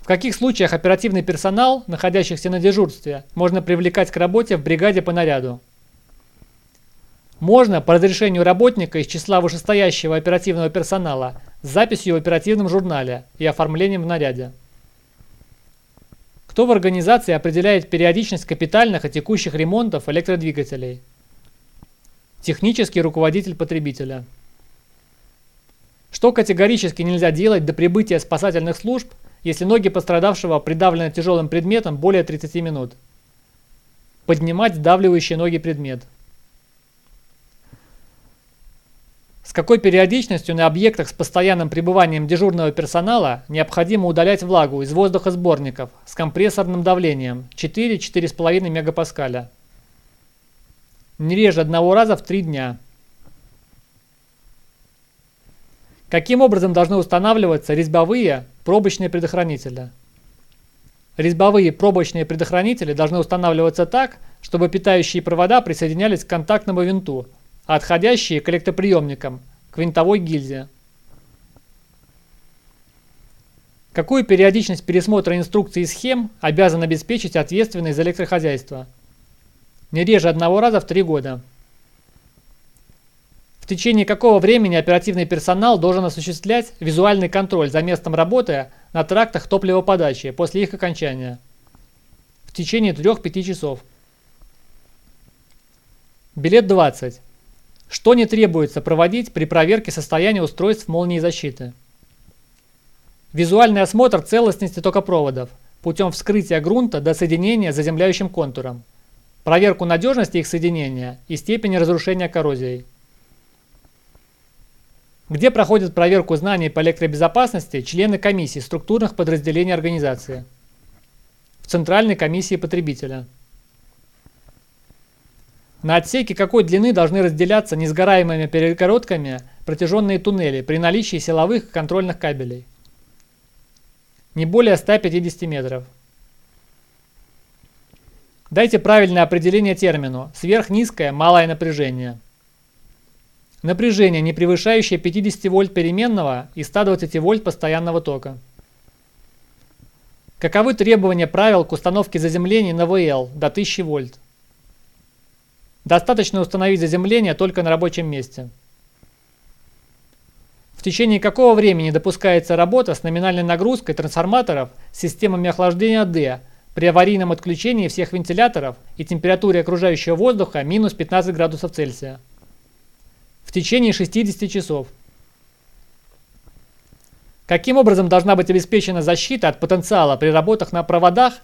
В каких случаях оперативный персонал, находящийся на дежурстве, можно привлекать к работе в бригаде по наряду? Можно по разрешению работника из числа вышестоящего оперативного персонала с записью в оперативном журнале и оформлением в наряде. Кто в организации определяет периодичность капитальных и текущих ремонтов электродвигателей? Технический руководитель потребителя. Что категорически нельзя делать до прибытия спасательных служб, если ноги пострадавшего придавлены тяжелым предметом более 30 минут? Поднимать сдавливающие ноги предмет. С какой периодичностью на объектах с постоянным пребыванием дежурного персонала необходимо удалять влагу из воздухосборников с компрессорным давлением 4-4,5 мегапаскаля? Не реже одного раза в три дня. Каким образом должны устанавливаться резьбовые пробочные предохранители? Резьбовые пробочные предохранители должны устанавливаться так, чтобы питающие провода присоединялись к контактному винту а отходящие к электроприемникам, к винтовой гильзе. Какую периодичность пересмотра инструкций и схем обязан обеспечить ответственный за электрохозяйство? Не реже одного раза в три года. В течение какого времени оперативный персонал должен осуществлять визуальный контроль за местом работы на трактах топливоподачи после их окончания? В течение 3-5 часов. Билет 20. Что не требуется проводить при проверке состояния устройств молнии защиты? Визуальный осмотр целостности токопроводов путем вскрытия грунта до соединения с заземляющим контуром. Проверку надежности их соединения и степени разрушения коррозией. Где проходят проверку знаний по электробезопасности члены комиссии структурных подразделений организации? В Центральной комиссии потребителя. На отсеке какой длины должны разделяться несгораемыми перегородками протяженные туннели при наличии силовых и контрольных кабелей? Не более 150 метров. Дайте правильное определение термину сверхнизкое малое напряжение. Напряжение, не превышающее 50 вольт переменного и 120 вольт постоянного тока. Каковы требования правил к установке заземлений на ВЛ до 1000 вольт? Достаточно установить заземление только на рабочем месте. В течение какого времени допускается работа с номинальной нагрузкой трансформаторов с системами охлаждения D при аварийном отключении всех вентиляторов и температуре окружающего воздуха минус 15 градусов Цельсия? в течение 60 часов. Каким образом должна быть обеспечена защита от потенциала при работах на проводах,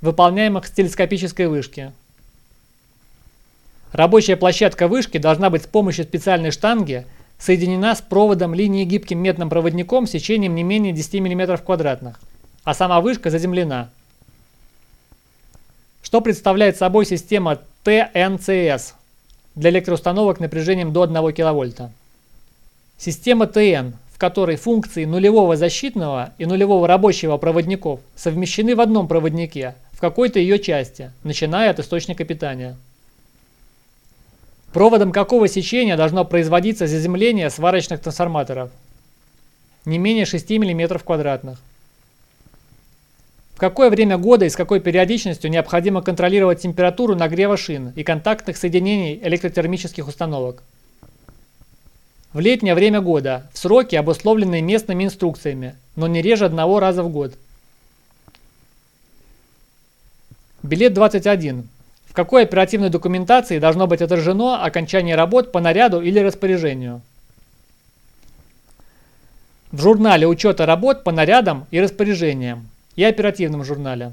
выполняемых с телескопической вышки? Рабочая площадка вышки должна быть с помощью специальной штанги соединена с проводом линии гибким медным проводником сечением не менее 10 мм квадратных, а сама вышка заземлена. Что представляет собой система ТНЦС для электроустановок напряжением до 1 кВт? Система ТН которой функции нулевого защитного и нулевого рабочего проводников совмещены в одном проводнике в какой-то ее части, начиная от источника питания. Проводом какого сечения должно производиться заземление сварочных трансформаторов? Не менее 6 мм квадратных. В какое время года и с какой периодичностью необходимо контролировать температуру нагрева шин и контактных соединений электротермических установок? в летнее время года, в сроки, обусловленные местными инструкциями, но не реже одного раза в год. Билет 21. В какой оперативной документации должно быть отражено окончание работ по наряду или распоряжению? В журнале учета работ по нарядам и распоряжениям и оперативном журнале.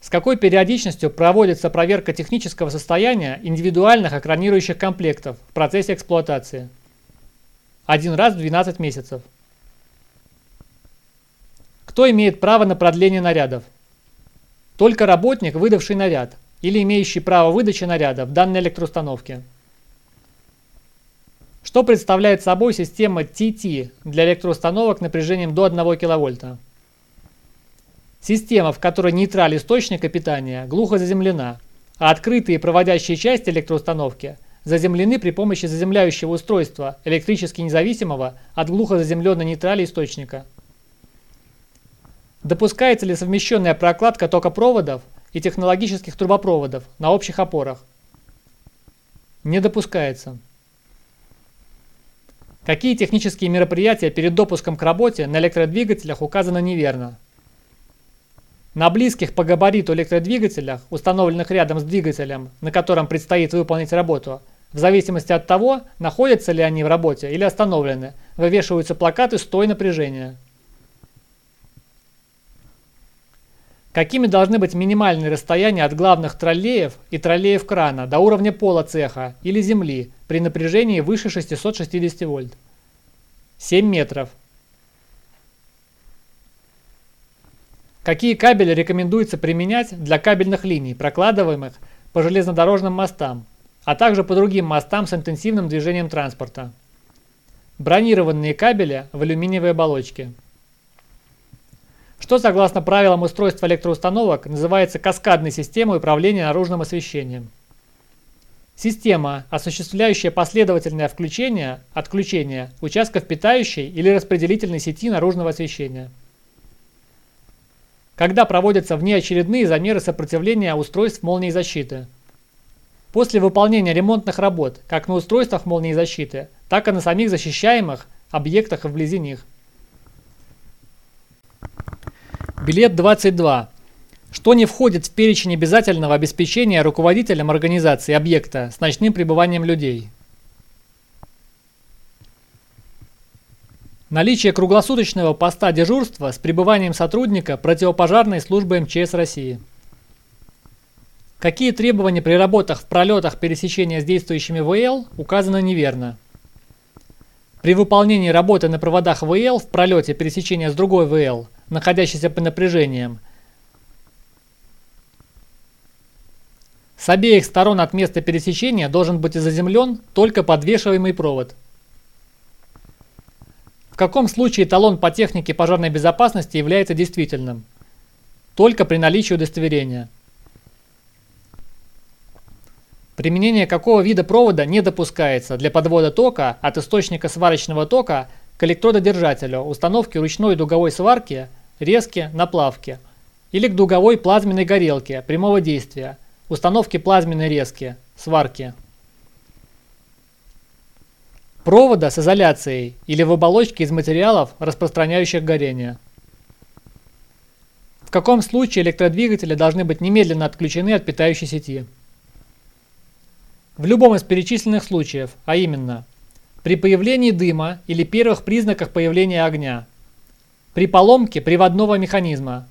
С какой периодичностью проводится проверка технического состояния индивидуальных экранирующих комплектов в процессе эксплуатации? Один раз в 12 месяцев. Кто имеет право на продление нарядов? Только работник, выдавший наряд, или имеющий право выдачи наряда в данной электроустановке. Что представляет собой система TT для электроустановок напряжением до 1 кВт? Система, в которой нейтраль источника питания глухо заземлена, а открытые проводящие части электроустановки заземлены при помощи заземляющего устройства, электрически независимого от глухо заземленной нейтрали источника. Допускается ли совмещенная прокладка токопроводов и технологических трубопроводов на общих опорах? Не допускается. Какие технические мероприятия перед допуском к работе на электродвигателях указаны неверно? На близких по габариту электродвигателях, установленных рядом с двигателем, на котором предстоит выполнить работу, в зависимости от того, находятся ли они в работе или остановлены, вывешиваются плакаты «Стой напряжения». Какими должны быть минимальные расстояния от главных троллеев и троллеев крана до уровня пола цеха или земли при напряжении выше 660 вольт? 7 метров. Какие кабели рекомендуется применять для кабельных линий, прокладываемых по железнодорожным мостам, а также по другим мостам с интенсивным движением транспорта? Бронированные кабели в алюминиевой оболочке. Что согласно правилам устройства электроустановок называется каскадной системой управления наружным освещением? Система, осуществляющая последовательное включение, отключение участков питающей или распределительной сети наружного освещения когда проводятся внеочередные замеры сопротивления устройств молнии защиты. После выполнения ремонтных работ как на устройствах молнии защиты, так и на самих защищаемых объектах и вблизи них. Билет 22. Что не входит в перечень обязательного обеспечения руководителем организации объекта с ночным пребыванием людей? Наличие круглосуточного поста дежурства с пребыванием сотрудника противопожарной службы МЧС России. Какие требования при работах в пролетах пересечения с действующими ВЛ указаны неверно. При выполнении работы на проводах ВЛ в пролете пересечения с другой ВЛ, находящейся под напряжением, с обеих сторон от места пересечения должен быть заземлен только подвешиваемый провод – в каком случае талон по технике пожарной безопасности является действительным? Только при наличии удостоверения. Применение какого вида провода не допускается для подвода тока от источника сварочного тока к электрододержателю установки ручной дуговой сварки, резки на плавке или к дуговой плазменной горелке прямого действия, установки плазменной резки, сварки провода с изоляцией или в оболочке из материалов, распространяющих горение. В каком случае электродвигатели должны быть немедленно отключены от питающей сети? В любом из перечисленных случаев, а именно при появлении дыма или первых признаках появления огня, при поломке приводного механизма,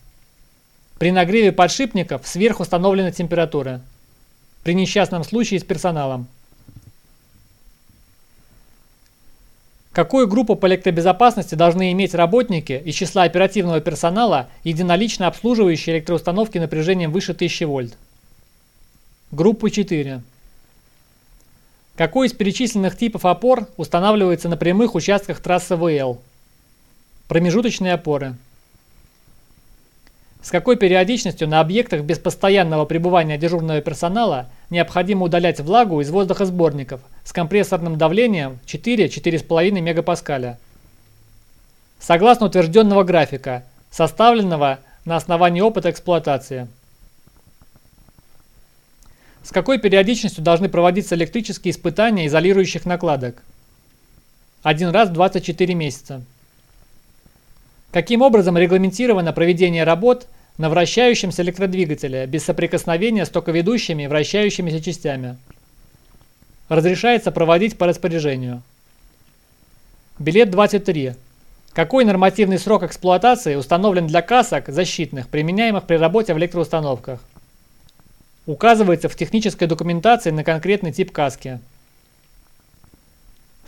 при нагреве подшипников сверхустановленной температуры, при несчастном случае с персоналом. Какую группу по электробезопасности должны иметь работники из числа оперативного персонала, единолично обслуживающие электроустановки напряжением выше 1000 вольт? Группу 4. Какой из перечисленных типов опор устанавливается на прямых участках трассы ВЛ? Промежуточные опоры. С какой периодичностью на объектах без постоянного пребывания дежурного персонала необходимо удалять влагу из воздухосборников с компрессорным давлением 4-4,5 мегапаскаля? Согласно утвержденного графика, составленного на основании опыта эксплуатации. С какой периодичностью должны проводиться электрические испытания изолирующих накладок? Один раз в 24 месяца. Каким образом регламентировано проведение работ на вращающемся электродвигателе без соприкосновения с токоведущими вращающимися частями? Разрешается проводить по распоряжению. Билет 23. Какой нормативный срок эксплуатации установлен для касок защитных, применяемых при работе в электроустановках? Указывается в технической документации на конкретный тип каски.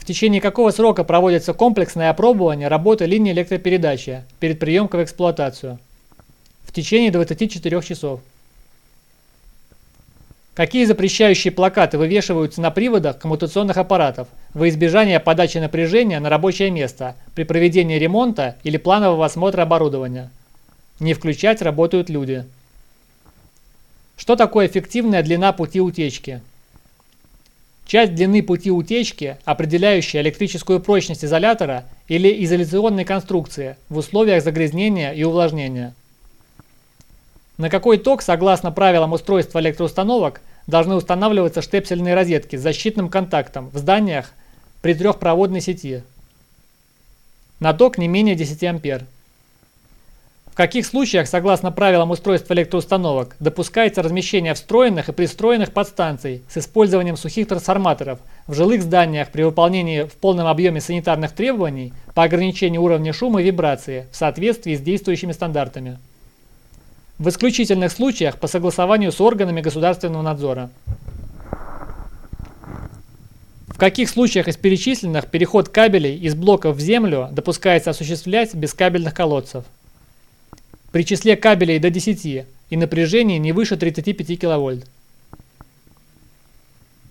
Течение какого срока проводится комплексное опробование работы линии электропередачи перед приемкой в эксплуатацию? В течение 24 часов. Какие запрещающие плакаты вывешиваются на приводах коммутационных аппаратов во избежание подачи напряжения на рабочее место при проведении ремонта или планового осмотра оборудования? Не включать работают люди. Что такое эффективная длина пути утечки? Часть длины пути утечки, определяющая электрическую прочность изолятора или изоляционной конструкции в условиях загрязнения и увлажнения. На какой ток, согласно правилам устройства электроустановок, должны устанавливаться штепсельные розетки с защитным контактом в зданиях при трехпроводной сети? На ток не менее 10 ампер каких случаях, согласно правилам устройства электроустановок, допускается размещение встроенных и пристроенных подстанций с использованием сухих трансформаторов в жилых зданиях при выполнении в полном объеме санитарных требований по ограничению уровня шума и вибрации в соответствии с действующими стандартами. В исключительных случаях по согласованию с органами государственного надзора. В каких случаях из перечисленных переход кабелей из блоков в землю допускается осуществлять без кабельных колодцев? При числе кабелей до 10 и напряжении не выше 35 кВт.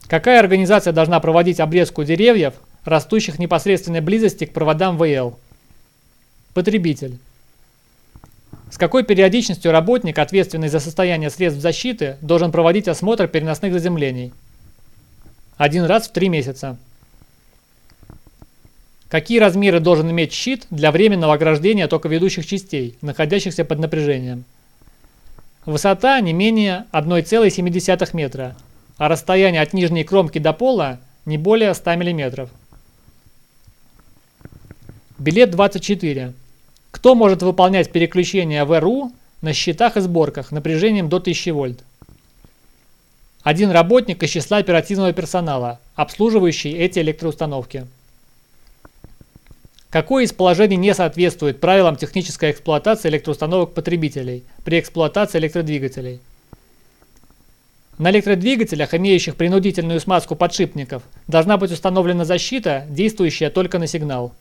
Какая организация должна проводить обрезку деревьев, растущих в непосредственной близости к проводам ВЛ? Потребитель. С какой периодичностью работник, ответственный за состояние средств защиты, должен проводить осмотр переносных заземлений? Один раз в три месяца. Какие размеры должен иметь щит для временного ограждения токоведущих частей, находящихся под напряжением? Высота не менее 1,7 метра, а расстояние от нижней кромки до пола не более 100 мм. Билет 24. Кто может выполнять переключение ВРУ на счетах и сборках напряжением до 1000 вольт? Один работник из числа оперативного персонала, обслуживающий эти электроустановки. Какое из положений не соответствует правилам технической эксплуатации электроустановок потребителей при эксплуатации электродвигателей? На электродвигателях, имеющих принудительную смазку подшипников, должна быть установлена защита, действующая только на сигнал.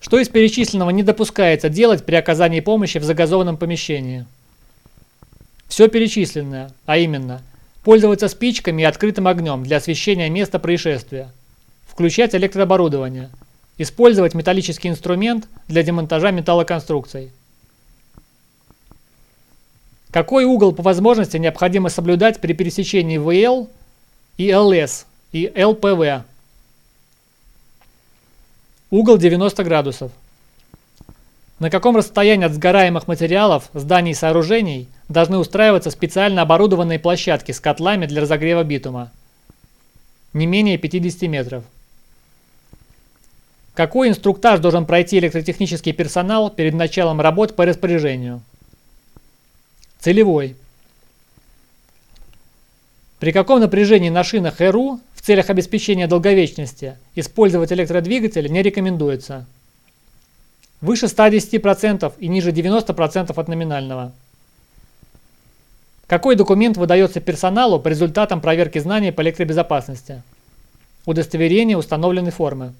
Что из перечисленного не допускается делать при оказании помощи в загазованном помещении? Все перечисленное, а именно, пользоваться спичками и открытым огнем для освещения места происшествия, Включать электрооборудование. Использовать металлический инструмент для демонтажа металлоконструкций. Какой угол по возможности необходимо соблюдать при пересечении ВЛ и ЛС и ЛПВ? Угол 90 градусов. На каком расстоянии от сгораемых материалов, зданий и сооружений должны устраиваться специально оборудованные площадки с котлами для разогрева битума? Не менее 50 метров. Какой инструктаж должен пройти электротехнический персонал перед началом работ по распоряжению? Целевой. При каком напряжении на шинах РУ в целях обеспечения долговечности использовать электродвигатели не рекомендуется. Выше 110% и ниже 90% от номинального. Какой документ выдается персоналу по результатам проверки знаний по электробезопасности? Удостоверение установленной формы.